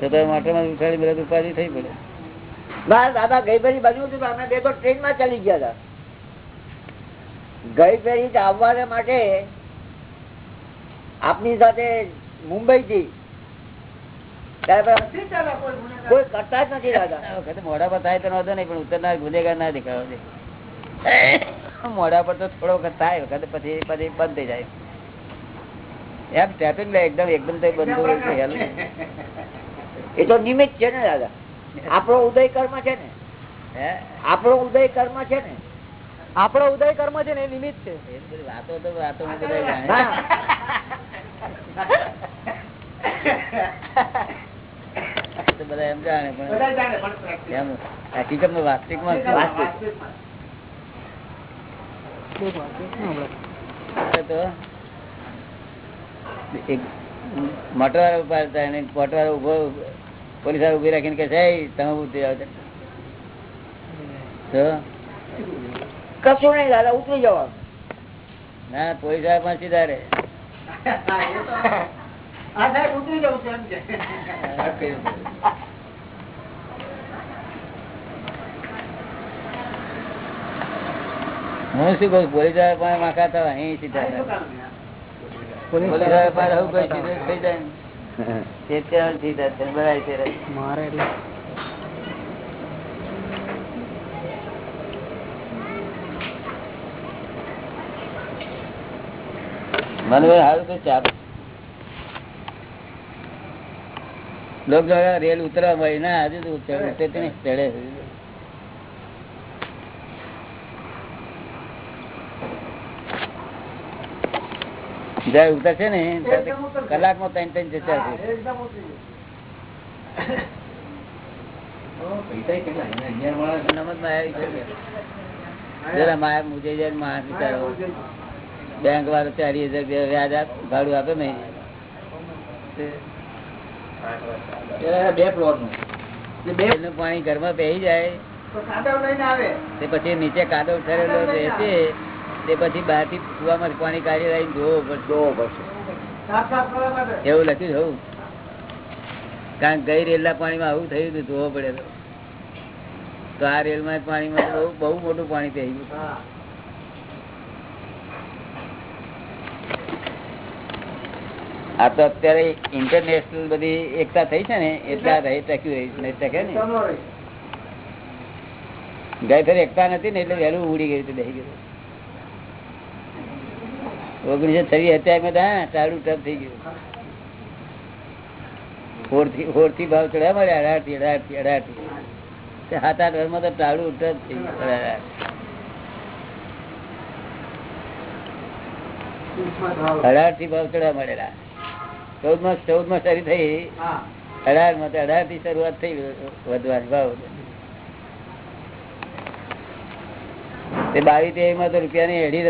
છતાં ઉઠાડી બધા ઉપાધિ થઈ પડે. દાદા ગઈ ફેરી બન્યું હતું અમે બે તો ટ્રેનમાં ચાલી ગયા હતા. ગઈ ફેરી આવવાને માટે આપની સાથે મુંબઈ થી કોઈ કરતા જ નથી દાદા. આ મોઢા પર થાય તો વાંધો નહીં પણ ઉત્તરનાર ગુનેગાર ના દેખાડો છે મોઢા પર તો થોડો વખત થાય વખતે પછી પછી બંધ થઈ જાય. એમ ટેપિંગ એકદમ એકદમ તો બંધ. એ તો નિમિત્ત છે ને દાદા. આપણો ઉદય કર્મ છે ને. આપણો ઉદય કર્મ છે ને. આપણો ઉદય કર્મ છે ને એ નિમિત્ત છે. વાતો તો વાતો બધા. એમ જાણે પણ હકીકતમાં વાસ્તવિકમાં વાસ્તવિક. તો એક મોટર વાળો ઊભા હતા અને ઊભો પોલીસ વાળો ઊભી રાખીને કે છે તમે ઉતરી જાઓ કશું નહીં દાદા ઉતરી જવાનું ના પોલીસવાળા પણ સીધા રે હું શું કઉ પોલીસવાળા પણ માખા થવા અહીં સીધા. પોલીસવાળા પાસે આવું કોઈ સીધું થઈ જાય ને. તે ત્યાં સીધા થાય. બરાબર છે મારે મને તો લોક દ્વારા રેલ ઉતરવા મળી ના હજુ તો ઉતરે ચડે જયારે ઉતરશે ને કલાકમાં ત્રણ ત્રણ જતા બેંક વાળો ચારી હજાર વ્યાજ આપ ભાડું આપે ને બે ફ્લોરનું. એનું પાણી ઘરમાં બેસી જાય. તે પછી નીચે કાદવ ઠરેલો બેસે. તે પછી બહારથી કુવામાં પાણી કાઢી લઈને જોવો પડશે. એવું લખ્યું છે કારણ કે ગઈ રેલના પાણીમાં આવું થયું હતું ધોવો પડે તો. તો આ રેલમાં પાણીમાં પાણી બહુ બહુ મોટું પાણી થઈ ગયું. આ તો અત્યારે ઇન્ટરનેશનલ બધી એકતા થઈ છે ને એટલા રહી ટક્યું રહી નહીં ટકે ને. ગઈ ફરી એકતા નથી ને એટલે વહેલું ઉડી ગયું દહી ગયું ઓગણીસો છવ્વીસ અત્યારે હા ટપ થઈ ગયું. હોર ભાવ ચડ્યા મળે અઢારથી અઢારથી અઢારથી સાત આઠ વર્ષમાં તો ટાળું ટપ થઈ ગયું, અઢાર. થી ભાવ ચડ્યા મળેલા. ચૌદમાં ચૌદમાં શરૂ થઈ. અઢારમાં તો અઢારથી શરૂઆત થઈ વધવાની ભાવ. તે બાવીસ તેવીસમાં તો રૂપિયાની એડી